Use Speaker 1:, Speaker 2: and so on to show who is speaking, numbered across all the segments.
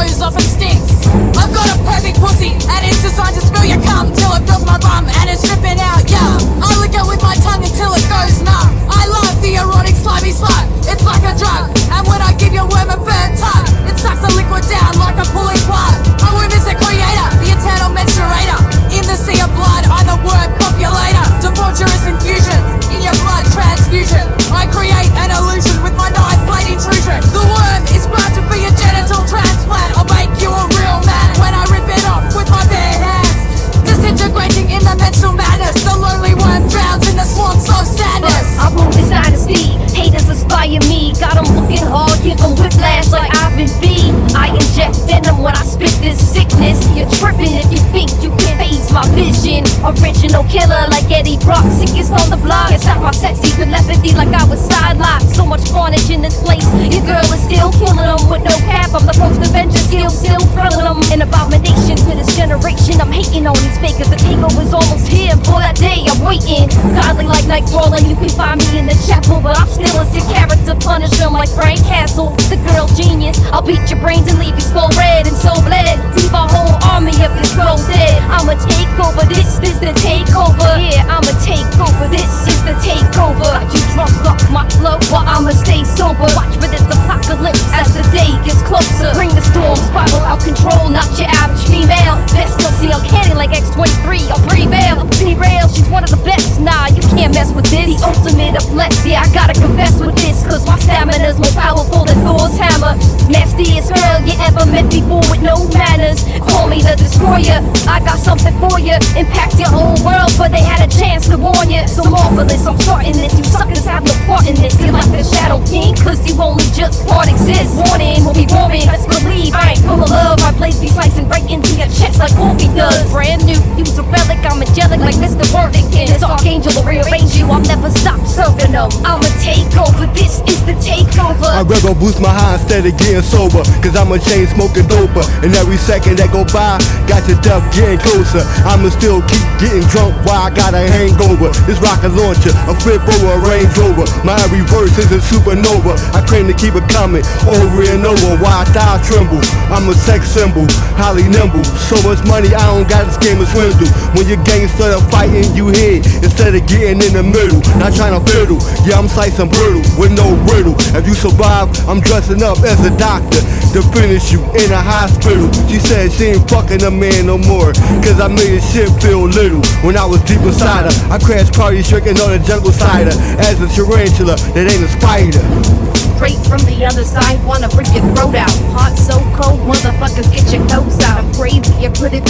Speaker 1: nose off and stinks. I've got a perfect pussy, and it's designed to spill your cum till it fills my
Speaker 2: I inject venom when I spit this sickness. You're tripping if you think you can phase my vision. Original killer like Eddie Brock, sickest on the block. It's not my sexy telepathy like I was sidelocked. So much carnage in this place. Your girl is still killing them with no cap. I'm the post avenger, still, still thrilling them. An abomination to this generation. I'm hating on these fakers. The takeover's almost here. For that day, I'm waiting. Godly like Nightcrawler. You can find me in the chapel, but I'm still a sick character. Punish them like Frank Castle. The girl genius. I'll beat your brains and leave you skull red and so bled. Leave a whole army of this dead. I'ma take over. This is the takeover. Yeah, I'ma take over. This you. Impact your whole world, but they had a chance to warn you. So marvelous, I'm starting this. You suckers have no part in this. You're like the Shadow King, cause you only just part exist. Warning, we'll be warming. Let's believe I ain't full of love. My blaze be slicing right into your chest like Wolvie does. Brand new, use a relic. I'm angelic like Mr. Worthington. This archangel will rearrange you. I'll never stop serving them. I'ma take over. This is the takeover. I'd
Speaker 3: rather boost my high instead of getting sober. Cause I'm a chain smoking doper. And every second that go by, got your death getting closer. I'ma still keep getting drunk while I got a hangover. This rocket launcher, a flip over, a Range Rover. My every verse is a supernova. I claim to keep it coming over and over. Why I die tremble. I'm a sex symbol, highly nimble. So much money, I don't got this game to swindle. When your gang start you instead of getting in the middle. Not trying to fiddle. Yeah, I'm slicing brutal with no riddle. If you survive, I'm dressing up as a doctor to finish you in a hospital. She said she ain't fucking a man no more. Cause I made this shit feel little. When I was deep inside her, I crashed parties drinking on the jungle cider. As a tarantula that ain't a spider.
Speaker 4: straight from the other side. Wanna rip your throat out. Hot so cold, motherfuckers get your coats out. I'm crazy, you couldn't it.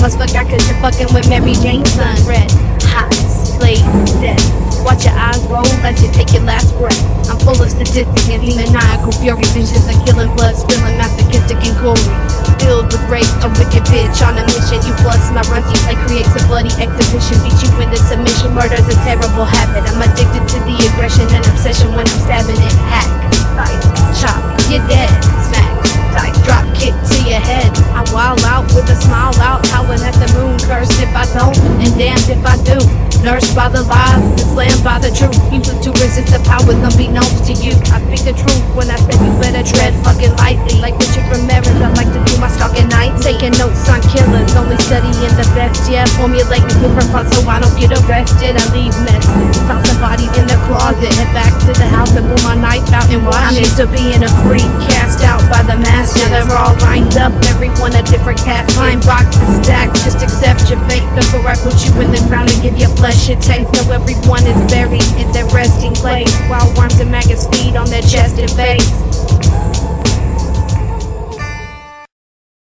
Speaker 4: Must fuck out cause you're fucking with Mary Jane's son. Red, hot, slave, death. Watch your eyes roll as you take your last breath. I'm full of statistics and demoniacal fury. Visions of killing blood, spilling masochistic and gory. Filled with rape, a wicked bitch on a mission. You bust my rusty play creates a bloody exhibition. Beat you into submission. Murder's a terrible habit. I'm addicted to the aggression and obsession when I'm stabbing Nursed by the lies, slammed by the truth. Useless to resist the powers unbeknownst to you. I speak the truth when I say you better tread fucking lightly. Like Richard Ramirez, I like to do my stalking night. Taking notes on killers, only studying the best. Yeah, formulating different parts so I don't get arrested. I leave mess. found the bodies in the closet. Head back to the house and pull my knife out and watch it. To being a freak, cast out by the mass. Now they're all lined up, everyone a different cast. Fine boxes stacked, just accept your fate before I put you in the ground and give your flesh a taste. So everyone is buried in their resting place while worms and maggots feed on their chest and face.